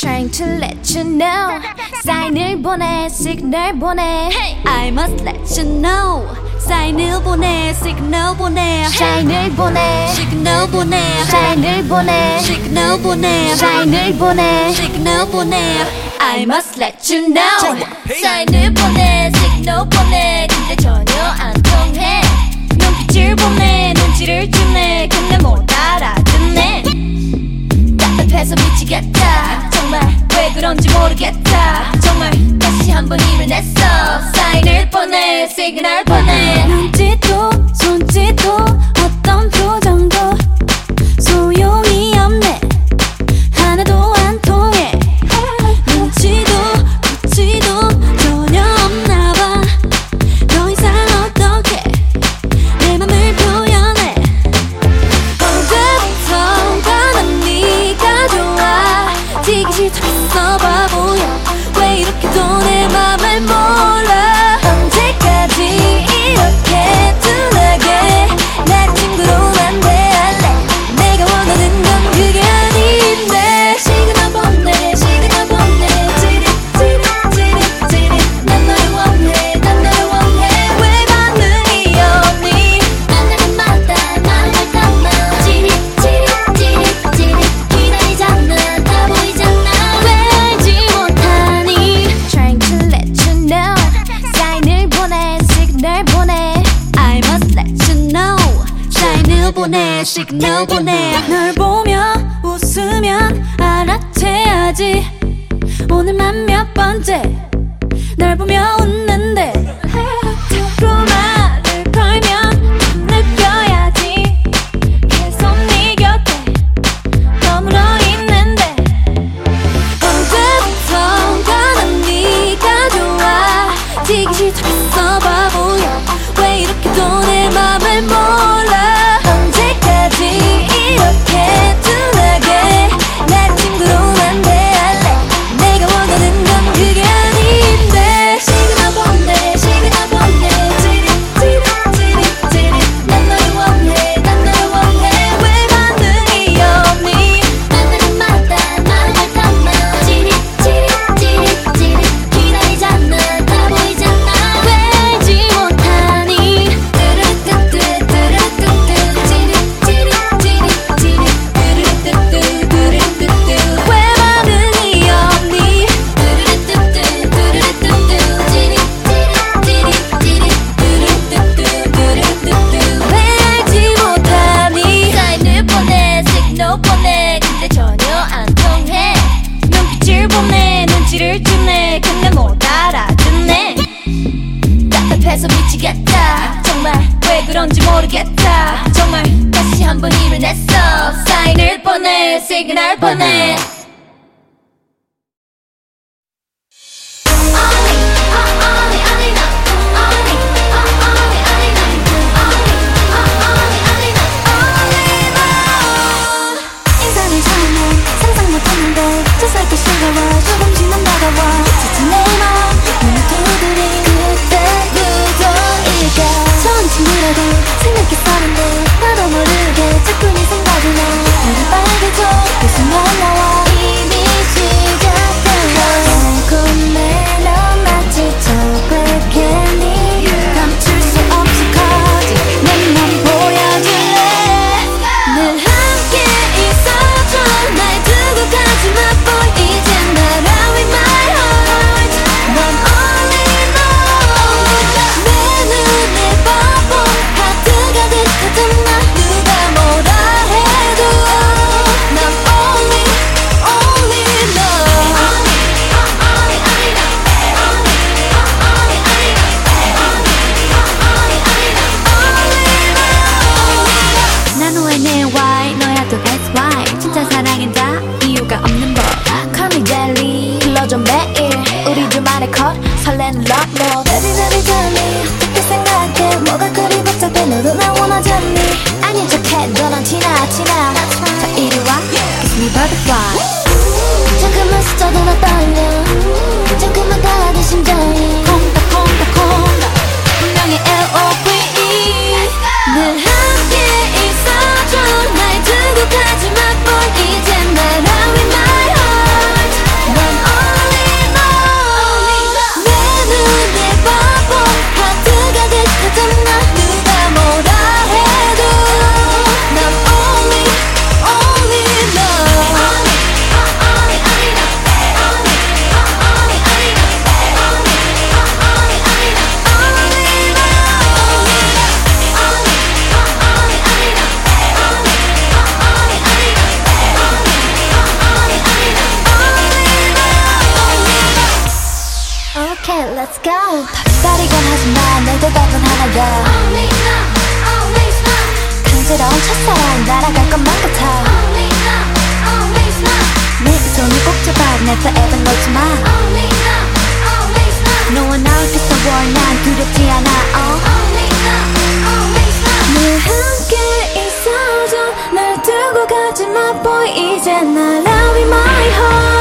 Trying to let you know. 사인을 보내 시그널 보내. I must let you know. 사인을 보내 시그널 보내. 사인을 보내. 시그널 보내. 사인을 보내. 시그널 보내. 사인을 보내. 시그널 보내. I must let you know. 사인을 보내 시그널 보내. 근데 전혀 안 통해. 눈빛을 보내 눈치를 주네. 근데 못 알아듣네. 답답해서 미치겠다. 정말 왜 그런지 모르겠다. 정말 다시 한번 힘을 냈어. 사인을 보내 시그널 보내. Egypt, somebody. 보내 시그널 보내 널 보며 웃으면 알아채야지. 오늘만 몇 번째 왜 근데 못 알아듣네. 답답해서 미치겠다. 정말 왜 그런지 모르겠다. 정말 다시 한번 일을 냈어. 사인을 보내 시그널 보내. 날 forever 놓지 마 Only love, always love 너와 나올 때서 월난 두렵지 않아 oh. Only love, always love 늘 함께 있어줘 날 두고 가지 마 boy 이제 날 I'll be my heart